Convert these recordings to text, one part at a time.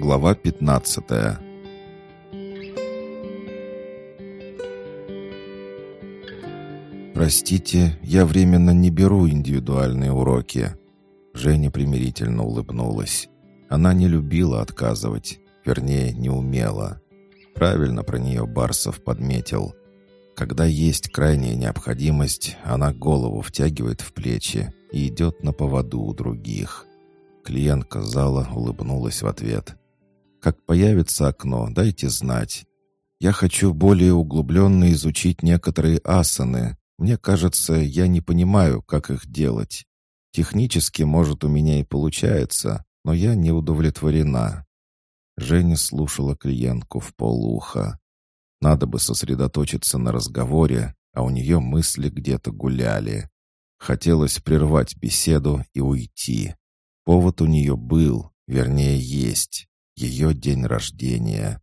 Глава 15 «Простите, я временно не беру индивидуальные уроки». Женя примирительно улыбнулась. Она не любила отказывать, вернее, не умела. Правильно про нее Барсов подметил. Когда есть крайняя необходимость, она голову втягивает в плечи и идет на поводу у других. Клиентка зала улыбнулась в ответ. «Как появится окно, дайте знать. Я хочу более углубленно изучить некоторые асаны. Мне кажется, я не понимаю, как их делать. Технически, может, у меня и получается, но я не удовлетворена». Женя слушала клиентку в полуха. Надо бы сосредоточиться на разговоре, а у нее мысли где-то гуляли. Хотелось прервать беседу и уйти. Повод у нее был, вернее, есть. Ее день рождения.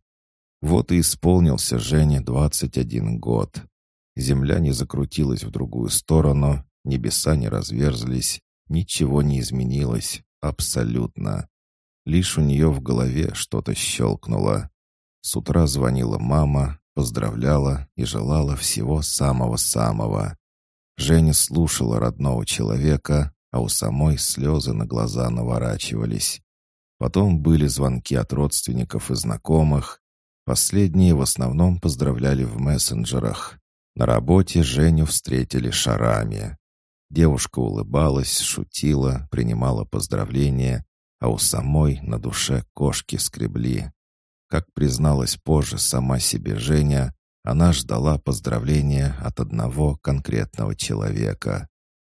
Вот и исполнился Жене 21 год. Земля не закрутилась в другую сторону, небеса не разверзлись, ничего не изменилось, абсолютно. Лишь у нее в голове что-то щелкнуло. С утра звонила мама, поздравляла и желала всего самого-самого. Женя слушала родного человека, а у самой слезы на глаза наворачивались. Потом были звонки от родственников и знакомых. Последние в основном поздравляли в мессенджерах. На работе Женю встретили шарами. Девушка улыбалась, шутила, принимала поздравления, а у самой на душе кошки скребли. Как призналась позже сама себе Женя, она ждала поздравления от одного конкретного человека.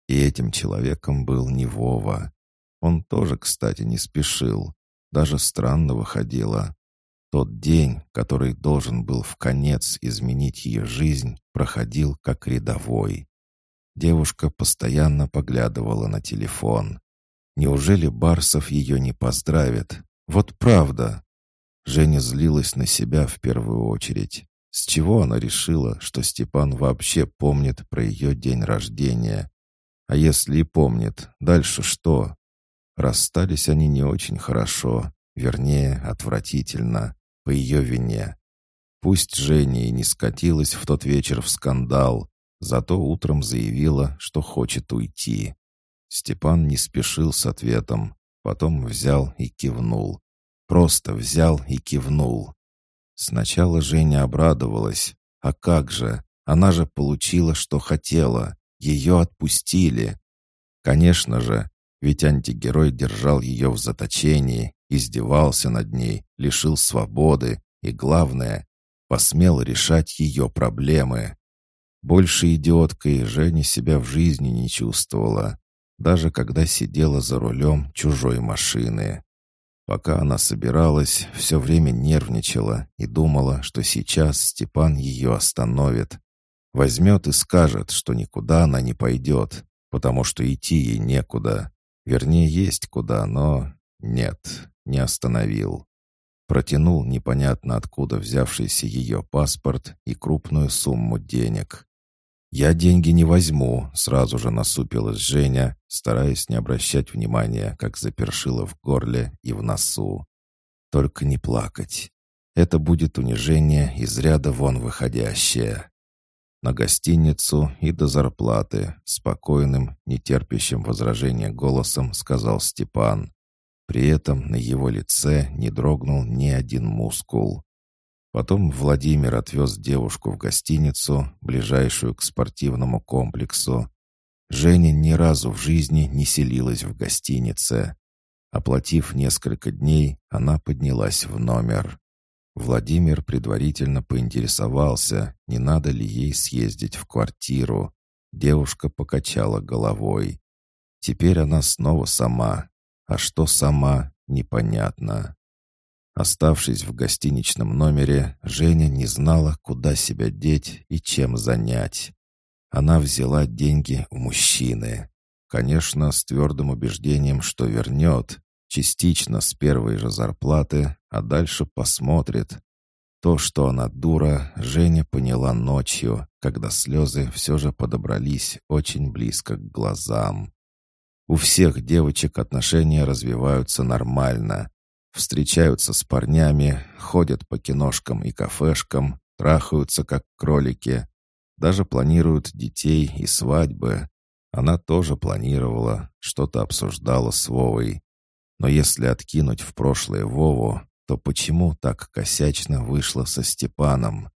И этим человеком был не Вова. Он тоже, кстати, не спешил. Даже странно выходило. Тот день, который должен был в конец изменить ее жизнь, проходил как рядовой. Девушка постоянно поглядывала на телефон. Неужели Барсов ее не поздравит? Вот правда. Женя злилась на себя в первую очередь. С чего она решила, что Степан вообще помнит про ее день рождения? А если и помнит, дальше что? Расстались они не очень хорошо, вернее, отвратительно, по ее вине. Пусть Женя и не скатилась в тот вечер в скандал, зато утром заявила, что хочет уйти. Степан не спешил с ответом, потом взял и кивнул. Просто взял и кивнул. Сначала Женя обрадовалась. А как же? Она же получила, что хотела. Ее отпустили. Конечно же, ведь антигерой держал ее в заточении, издевался над ней, лишил свободы и, главное, посмел решать ее проблемы. Больше идиоткой Женя себя в жизни не чувствовала, даже когда сидела за рулем чужой машины. Пока она собиралась, все время нервничала и думала, что сейчас Степан ее остановит, Возьмет и скажет, что никуда она не пойдет, потому что идти ей некуда. Вернее, есть куда, но нет, не остановил. Протянул непонятно откуда взявшийся ее паспорт и крупную сумму денег. «Я деньги не возьму», — сразу же насупилась Женя, стараясь не обращать внимания, как запершило в горле и в носу. «Только не плакать. Это будет унижение из ряда вон выходящее на гостиницу и до зарплаты, спокойным, нетерпящим возражения голосом сказал Степан. При этом на его лице не дрогнул ни один мускул. Потом Владимир отвез девушку в гостиницу, ближайшую к спортивному комплексу. Женя ни разу в жизни не селилась в гостинице. Оплатив несколько дней, она поднялась в номер. Владимир предварительно поинтересовался, не надо ли ей съездить в квартиру. Девушка покачала головой. Теперь она снова сама. А что сама, непонятно. Оставшись в гостиничном номере, Женя не знала, куда себя деть и чем занять. Она взяла деньги у мужчины. Конечно, с твердым убеждением, что вернет, Частично с первой же зарплаты, а дальше посмотрит. То, что она дура, Женя поняла ночью, когда слезы все же подобрались очень близко к глазам. У всех девочек отношения развиваются нормально. Встречаются с парнями, ходят по киношкам и кафешкам, трахаются как кролики. Даже планируют детей и свадьбы. Она тоже планировала, что-то обсуждала с Вовой. Но если откинуть в прошлое Вову, то почему так косячно вышло со Степаном?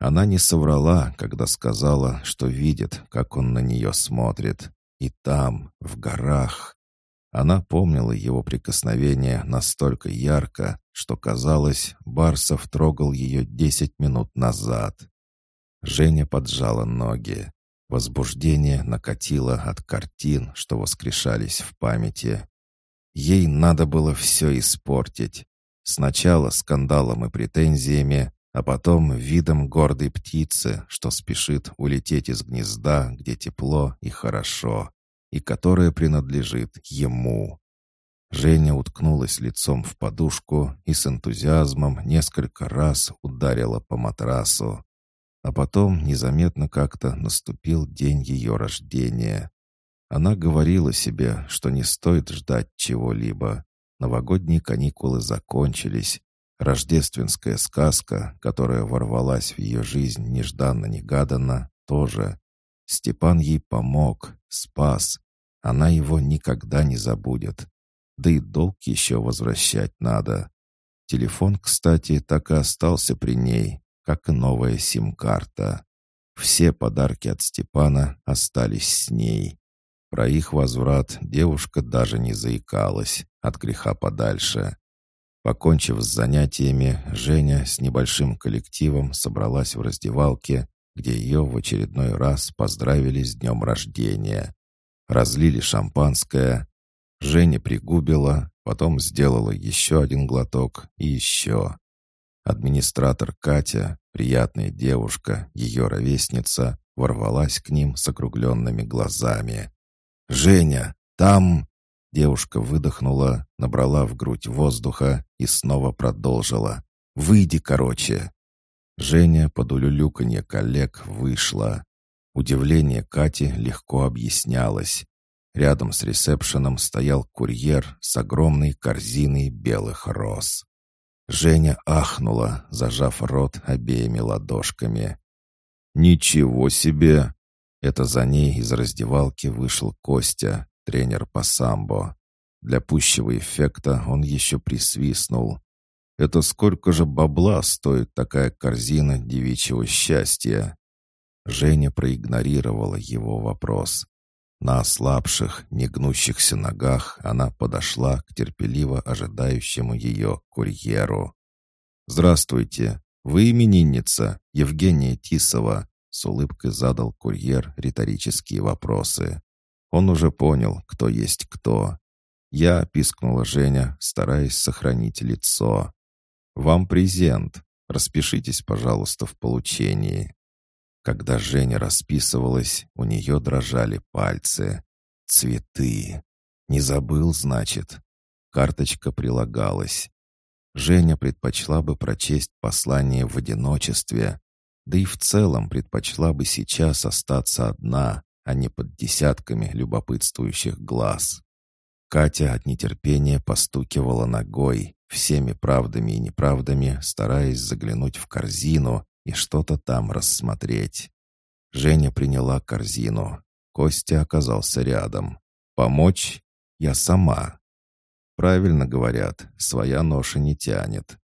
Она не соврала, когда сказала, что видит, как он на нее смотрит. И там, в горах. Она помнила его прикосновение настолько ярко, что казалось, Барсов трогал ее десять минут назад. Женя поджала ноги. Возбуждение накатило от картин, что воскрешались в памяти. Ей надо было все испортить. Сначала скандалом и претензиями, а потом видом гордой птицы, что спешит улететь из гнезда, где тепло и хорошо, и которое принадлежит ему. Женя уткнулась лицом в подушку и с энтузиазмом несколько раз ударила по матрасу. А потом незаметно как-то наступил день ее рождения. Она говорила себе, что не стоит ждать чего-либо. Новогодние каникулы закончились. Рождественская сказка, которая ворвалась в ее жизнь нежданно-негаданно, тоже. Степан ей помог, спас. Она его никогда не забудет. Да и долг еще возвращать надо. Телефон, кстати, так и остался при ней, как и новая сим-карта. Все подарки от Степана остались с ней. Про их возврат девушка даже не заикалась, от греха подальше. Покончив с занятиями, Женя с небольшим коллективом собралась в раздевалке, где ее в очередной раз поздравили с днем рождения. Разлили шампанское. Женя пригубила, потом сделала еще один глоток и еще. Администратор Катя, приятная девушка, ее ровесница, ворвалась к ним с округленными глазами. «Женя, там...» Девушка выдохнула, набрала в грудь воздуха и снова продолжила. «Выйди, короче!» Женя под улюлюканье коллег вышла. Удивление Кати легко объяснялось. Рядом с ресепшеном стоял курьер с огромной корзиной белых роз. Женя ахнула, зажав рот обеими ладошками. «Ничего себе!» Это за ней из раздевалки вышел Костя, тренер по самбо. Для пущего эффекта он еще присвистнул. «Это сколько же бабла стоит такая корзина девичьего счастья?» Женя проигнорировала его вопрос. На ослабших, негнущихся ногах она подошла к терпеливо ожидающему ее курьеру. «Здравствуйте! Вы именинница, Евгения Тисова!» С улыбкой задал курьер риторические вопросы. Он уже понял, кто есть кто. «Я», — пискнула Женя, стараясь сохранить лицо. «Вам презент. Распишитесь, пожалуйста, в получении». Когда Женя расписывалась, у нее дрожали пальцы. Цветы. Не забыл, значит. Карточка прилагалась. Женя предпочла бы прочесть послание в одиночестве, да и в целом предпочла бы сейчас остаться одна, а не под десятками любопытствующих глаз. Катя от нетерпения постукивала ногой, всеми правдами и неправдами, стараясь заглянуть в корзину и что-то там рассмотреть. Женя приняла корзину. Костя оказался рядом. «Помочь? Я сама». Правильно говорят, своя ноша не тянет.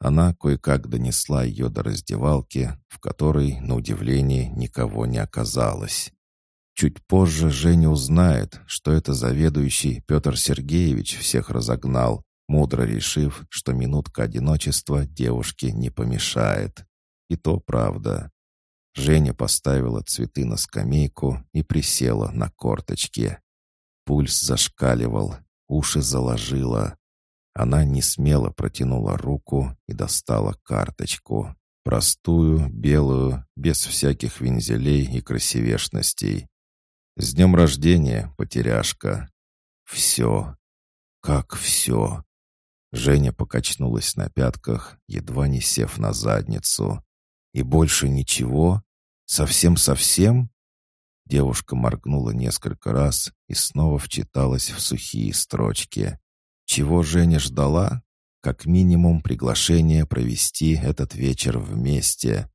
Она кое-как донесла ее до раздевалки, в которой, на удивление, никого не оказалось. Чуть позже Женя узнает, что это заведующий Петр Сергеевич всех разогнал, мудро решив, что минутка одиночества девушке не помешает. И то правда. Женя поставила цветы на скамейку и присела на корточки. Пульс зашкаливал, уши заложила. Она не смело протянула руку и достала карточку. Простую, белую, без всяких вензелей и красивешностей. «С днем рождения, потеряшка!» «Все! Как все!» Женя покачнулась на пятках, едва не сев на задницу. «И больше ничего? Совсем-совсем?» Девушка моргнула несколько раз и снова вчиталась в сухие строчки. Чего Женя ждала? как минимум приглашение провести этот вечер вместе.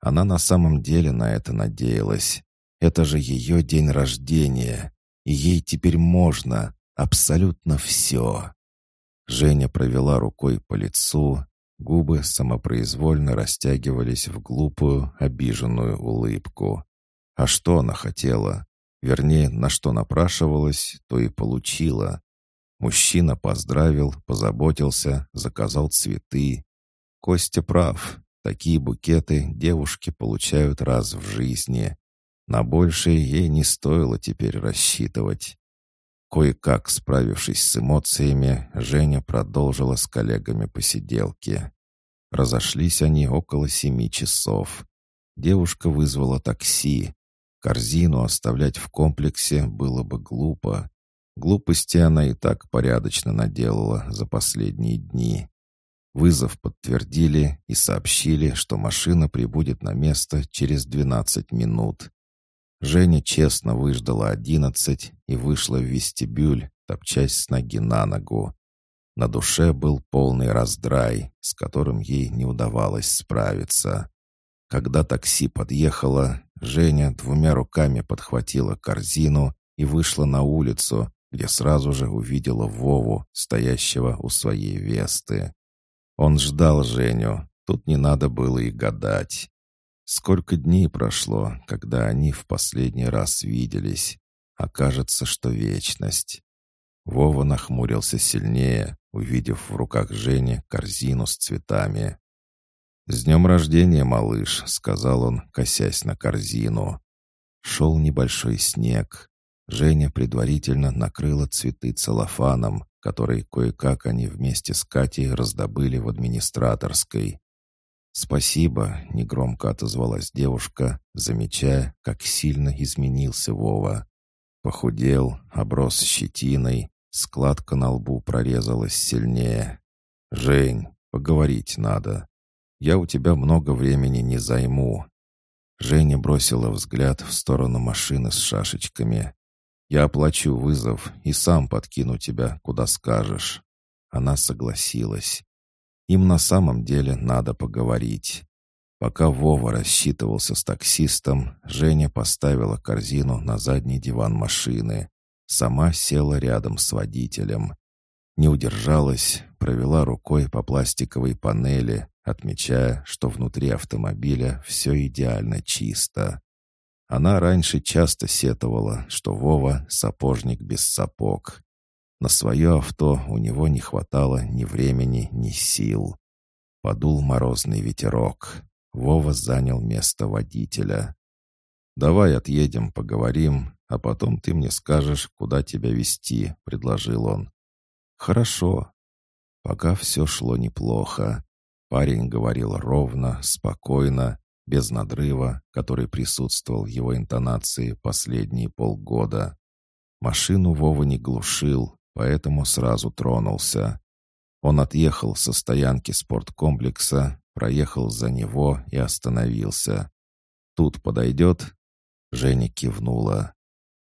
Она на самом деле на это надеялась. Это же ее день рождения, и ей теперь можно абсолютно все. Женя провела рукой по лицу, губы самопроизвольно растягивались в глупую, обиженную улыбку. А что она хотела? Вернее, на что напрашивалась, то и получила. Мужчина поздравил, позаботился, заказал цветы. Костя прав. Такие букеты девушки получают раз в жизни. На большее ей не стоило теперь рассчитывать. Кое-как справившись с эмоциями, Женя продолжила с коллегами посиделки. Разошлись они около семи часов. Девушка вызвала такси. Корзину оставлять в комплексе было бы глупо. Глупости она и так порядочно наделала за последние дни. Вызов подтвердили и сообщили, что машина прибудет на место через 12 минут. Женя честно выждала одиннадцать и вышла в вестибюль, топчась с ноги на ногу. На душе был полный раздрай, с которым ей не удавалось справиться. Когда такси подъехало, Женя двумя руками подхватила корзину и вышла на улицу, где сразу же увидела Вову, стоящего у своей Весты. Он ждал Женю, тут не надо было и гадать. Сколько дней прошло, когда они в последний раз виделись? Окажется, что вечность. Вова нахмурился сильнее, увидев в руках Жени корзину с цветами. «С днем рождения, малыш», — сказал он, косясь на корзину. Шел небольшой снег. Женя предварительно накрыла цветы целлофаном, который кое-как они вместе с Катей раздобыли в администраторской. «Спасибо», — негромко отозвалась девушка, замечая, как сильно изменился Вова. Похудел, оброс щетиной, складка на лбу прорезалась сильнее. «Жень, поговорить надо. Я у тебя много времени не займу». Женя бросила взгляд в сторону машины с шашечками. Я оплачу вызов и сам подкину тебя, куда скажешь». Она согласилась. Им на самом деле надо поговорить. Пока Вова рассчитывался с таксистом, Женя поставила корзину на задний диван машины. Сама села рядом с водителем. Не удержалась, провела рукой по пластиковой панели, отмечая, что внутри автомобиля все идеально чисто. Она раньше часто сетовала, что Вова — сапожник без сапог. На свое авто у него не хватало ни времени, ни сил. Подул морозный ветерок. Вова занял место водителя. «Давай отъедем, поговорим, а потом ты мне скажешь, куда тебя везти», — предложил он. «Хорошо». Пока все шло неплохо. Парень говорил ровно, спокойно, без надрыва, который присутствовал в его интонации последние полгода. Машину Вова не глушил, поэтому сразу тронулся. Он отъехал со стоянки спорткомплекса, проехал за него и остановился. «Тут подойдет?» Женя кивнула.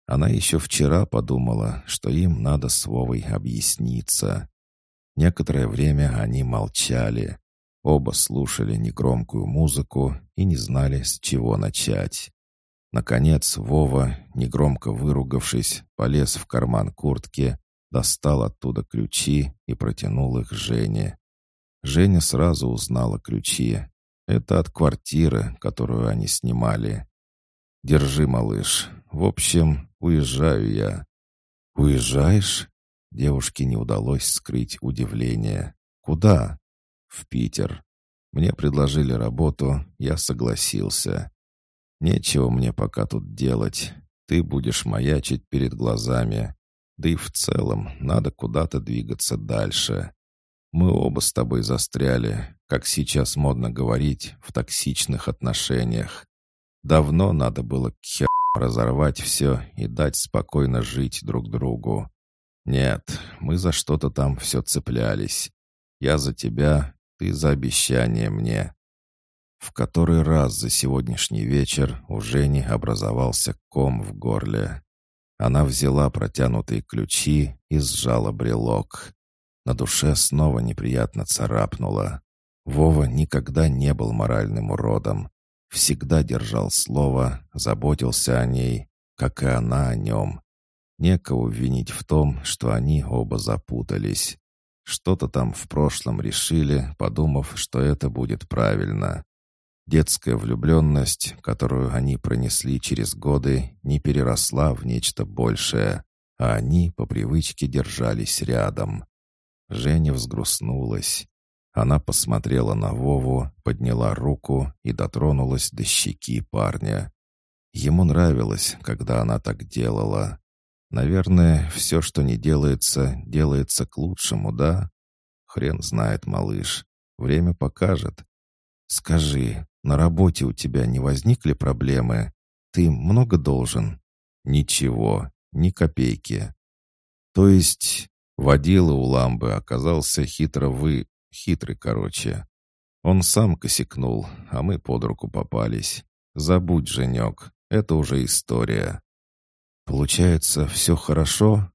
Она еще вчера подумала, что им надо с Вовой объясниться. Некоторое время они молчали. Оба слушали негромкую музыку и не знали, с чего начать. Наконец Вова, негромко выругавшись, полез в карман куртки, достал оттуда ключи и протянул их Жене. Женя сразу узнала ключи. Это от квартиры, которую они снимали. «Держи, малыш. В общем, уезжаю я». «Уезжаешь?» Девушке не удалось скрыть удивление. «Куда?» В Питер. Мне предложили работу, я согласился. Нечего мне пока тут делать. Ты будешь маячить перед глазами. Да и в целом надо куда-то двигаться дальше. Мы оба с тобой застряли, как сейчас модно говорить, в токсичных отношениях. Давно надо было к хер разорвать все и дать спокойно жить друг другу. Нет, мы за что-то там все цеплялись. Я за тебя, ты за обещание мне». В который раз за сегодняшний вечер у Жени образовался ком в горле. Она взяла протянутые ключи и сжала брелок. На душе снова неприятно царапнуло. Вова никогда не был моральным уродом. Всегда держал слово, заботился о ней, как и она о нем. Некого винить в том, что они оба запутались. Что-то там в прошлом решили, подумав, что это будет правильно. Детская влюбленность, которую они пронесли через годы, не переросла в нечто большее, а они по привычке держались рядом. Женя взгрустнулась. Она посмотрела на Вову, подняла руку и дотронулась до щеки парня. Ему нравилось, когда она так делала. Наверное, все, что не делается, делается к лучшему, да? Хрен знает, малыш. Время покажет. Скажи, на работе у тебя не возникли проблемы? Ты много должен? Ничего, ни копейки. То есть водила у ламбы оказался хитро вы... хитрый, короче. Он сам косякнул, а мы под руку попались. Забудь, Женек, это уже история. Получается, все хорошо?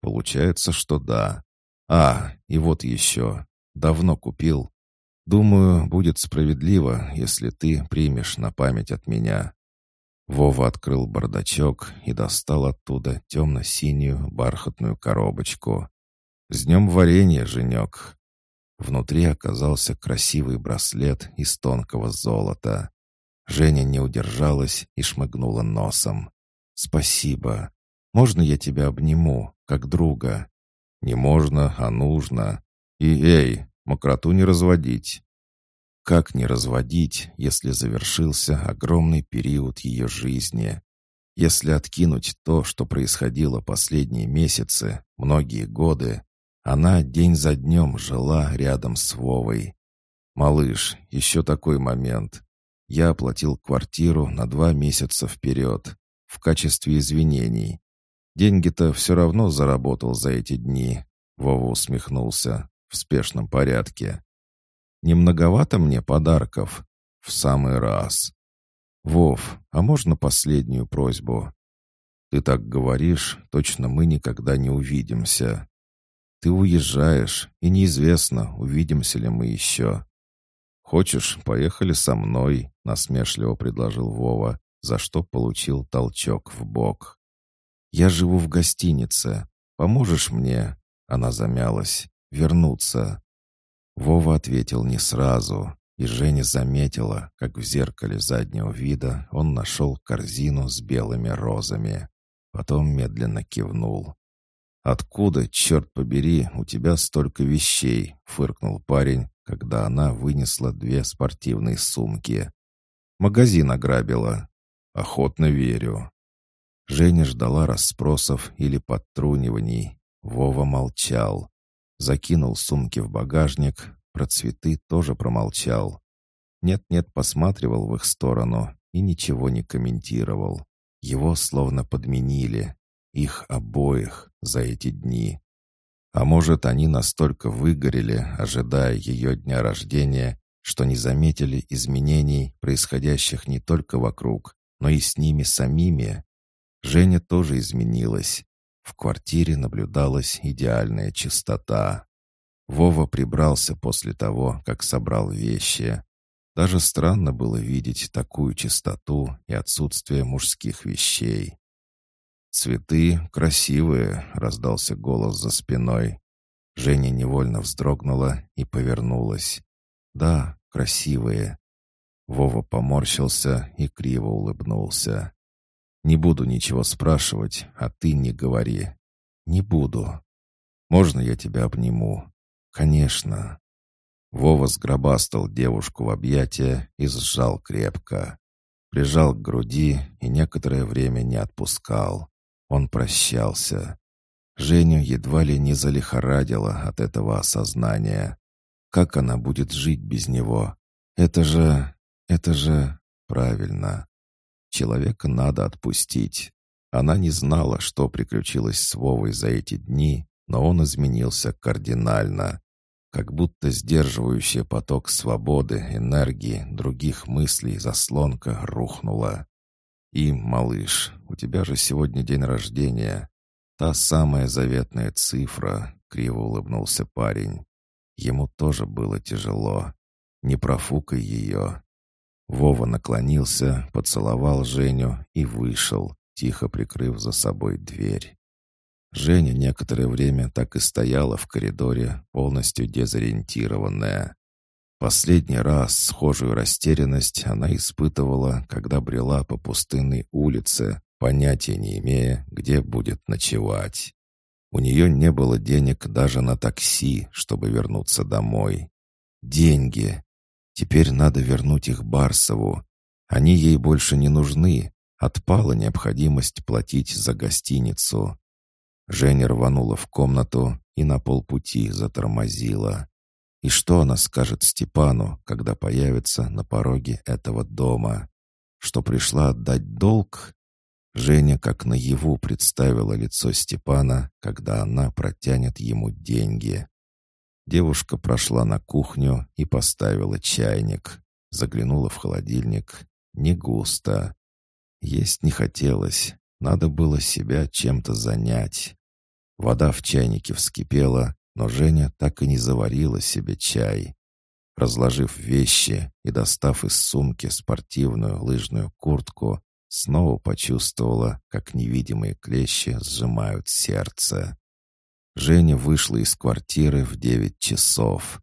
Получается, что да. А, и вот еще. Давно купил. Думаю, будет справедливо, если ты примешь на память от меня. Вова открыл бардачок и достал оттуда темно-синюю бархатную коробочку. «С днем варенья, Женек!» Внутри оказался красивый браслет из тонкого золота. Женя не удержалась и шмыгнула носом. «Спасибо. Можно я тебя обниму, как друга?» «Не можно, а нужно. И, эй, мокроту не разводить». Как не разводить, если завершился огромный период ее жизни? Если откинуть то, что происходило последние месяцы, многие годы, она день за днем жила рядом с Вовой. «Малыш, еще такой момент. Я оплатил квартиру на два месяца вперед в качестве извинений. Деньги-то все равно заработал за эти дни. Вова усмехнулся в спешном порядке. Не многовато мне подарков? В самый раз. Вов, а можно последнюю просьбу? Ты так говоришь, точно мы никогда не увидимся. Ты уезжаешь, и неизвестно, увидимся ли мы еще. Хочешь, поехали со мной, насмешливо предложил Вова, за что получил толчок в бок. «Я живу в гостинице. Поможешь мне?» Она замялась. «Вернуться». Вова ответил не сразу, и Женя заметила, как в зеркале заднего вида он нашел корзину с белыми розами. Потом медленно кивнул. «Откуда, черт побери, у тебя столько вещей?» — фыркнул парень, когда она вынесла две спортивные сумки. «Магазин ограбила. Охотно верю. Женя ждала расспросов или подтруниваний. Вова молчал. Закинул сумки в багажник, про цветы тоже промолчал. Нет-нет, посматривал в их сторону и ничего не комментировал. Его словно подменили. Их обоих за эти дни. А может, они настолько выгорели, ожидая ее дня рождения, что не заметили изменений, происходящих не только вокруг, но и с ними самими. Женя тоже изменилась. В квартире наблюдалась идеальная чистота. Вова прибрался после того, как собрал вещи. Даже странно было видеть такую чистоту и отсутствие мужских вещей. «Цветы красивые», — раздался голос за спиной. Женя невольно вздрогнула и повернулась. «Да, красивые. Вова поморщился и криво улыбнулся. «Не буду ничего спрашивать, а ты не говори». «Не буду». «Можно я тебя обниму?» «Конечно». Вова сгробастал девушку в объятия и сжал крепко. Прижал к груди и некоторое время не отпускал. Он прощался. Женю едва ли не залихорадило от этого осознания. Как она будет жить без него? Это же... Это же правильно. Человека надо отпустить. Она не знала, что приключилось с Вовой за эти дни, но он изменился кардинально. Как будто сдерживающий поток свободы, энергии, других мыслей заслонка рухнула. И, малыш, у тебя же сегодня день рождения. Та самая заветная цифра, криво улыбнулся парень. Ему тоже было тяжело. Не профукай ее. Вова наклонился, поцеловал Женю и вышел, тихо прикрыв за собой дверь. Женя некоторое время так и стояла в коридоре, полностью дезориентированная. Последний раз схожую растерянность она испытывала, когда брела по пустынной улице, понятия не имея, где будет ночевать. У нее не было денег даже на такси, чтобы вернуться домой. Деньги. Теперь надо вернуть их Барсову. Они ей больше не нужны. Отпала необходимость платить за гостиницу. Женя рванула в комнату и на полпути затормозила. И что она скажет Степану, когда появится на пороге этого дома? Что пришла отдать долг? Женя как наяву представила лицо Степана, когда она протянет ему деньги. Девушка прошла на кухню и поставила чайник. Заглянула в холодильник. Не густо. Есть не хотелось. Надо было себя чем-то занять. Вода в чайнике вскипела, но Женя так и не заварила себе чай. Разложив вещи и достав из сумки спортивную лыжную куртку, снова почувствовала, как невидимые клещи сжимают сердце. Женя вышла из квартиры в девять часов.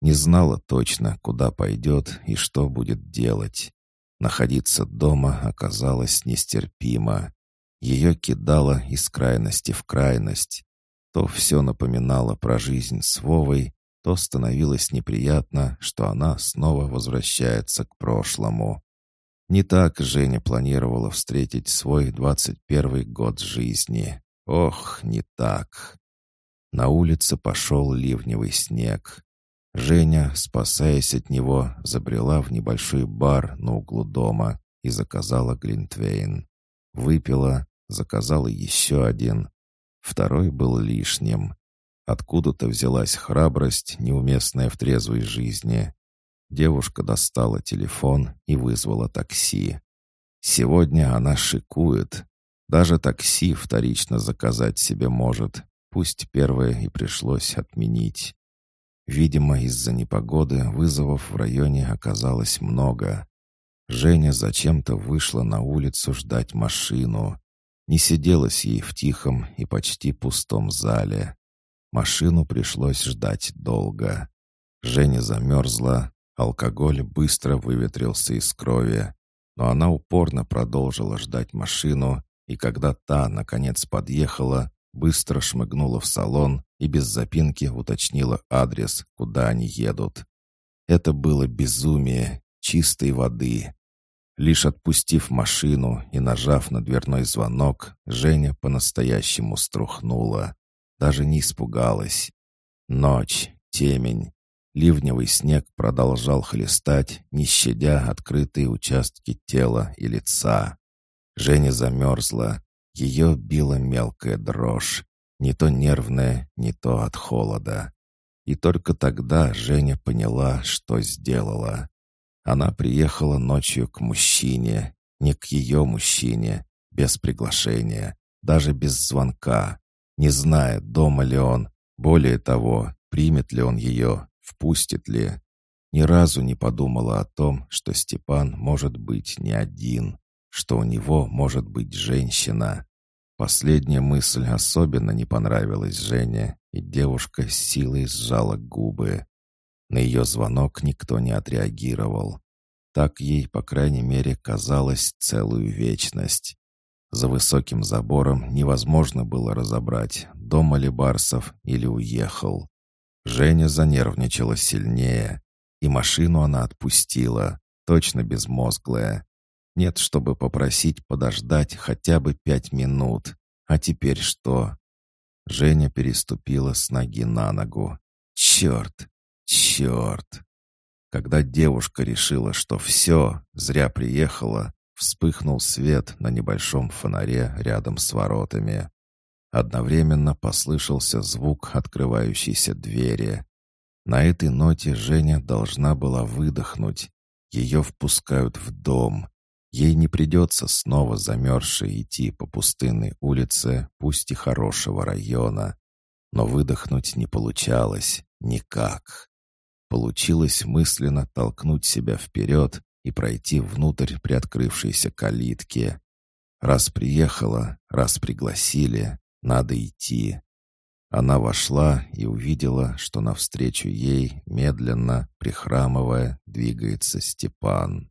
Не знала точно, куда пойдет и что будет делать. Находиться дома оказалось нестерпимо. Ее кидало из крайности в крайность. То все напоминало про жизнь с Вовой, то становилось неприятно, что она снова возвращается к прошлому. Не так Женя планировала встретить свой двадцать первый год жизни. Ох, не так. На улице пошел ливневый снег. Женя, спасаясь от него, забрела в небольшой бар на углу дома и заказала глинтвейн. Выпила, заказала еще один. Второй был лишним. Откуда-то взялась храбрость, неуместная в трезвой жизни. Девушка достала телефон и вызвала такси. Сегодня она шикует. Даже такси вторично заказать себе может. Пусть первое и пришлось отменить. Видимо, из-за непогоды вызовов в районе оказалось много. Женя зачем-то вышла на улицу ждать машину. Не сиделась ей в тихом и почти пустом зале. Машину пришлось ждать долго. Женя замерзла, Алкоголь быстро выветрился из крови, но она упорно продолжила ждать машину, и когда та, наконец, подъехала, быстро шмыгнула в салон и без запинки уточнила адрес, куда они едут. Это было безумие, чистой воды. Лишь отпустив машину и нажав на дверной звонок, Женя по-настоящему струхнула. Даже не испугалась. Ночь, темень, Ливневый снег продолжал хлестать, не щадя открытые участки тела и лица. Женя замерзла. Ее била мелкая дрожь. Не то нервная, не то от холода. И только тогда Женя поняла, что сделала. Она приехала ночью к мужчине, не к ее мужчине, без приглашения, даже без звонка, не зная, дома ли он, более того, примет ли он ее впустит ли. Ни разу не подумала о том, что Степан может быть не один, что у него может быть женщина. Последняя мысль особенно не понравилась Жене, и девушка с силой сжала губы. На ее звонок никто не отреагировал. Так ей, по крайней мере, казалось целую вечность. За высоким забором невозможно было разобрать, дома ли Барсов или уехал. Женя занервничала сильнее, и машину она отпустила, точно безмозглая. Нет, чтобы попросить подождать хотя бы пять минут. А теперь что? Женя переступила с ноги на ногу. Черт! Черт! Когда девушка решила, что все, зря приехала, вспыхнул свет на небольшом фонаре рядом с воротами. Одновременно послышался звук открывающейся двери. На этой ноте Женя должна была выдохнуть. Ее впускают в дом. Ей не придется снова замерзшей идти по пустынной улице, пусть и хорошего района. но выдохнуть не получалось никак. Получилось мысленно толкнуть себя вперед и пройти внутрь приоткрывшейся калитки. Раз приехала, раз пригласили, надо идти. Она вошла и увидела, что навстречу ей, медленно, прихрамывая, двигается Степан.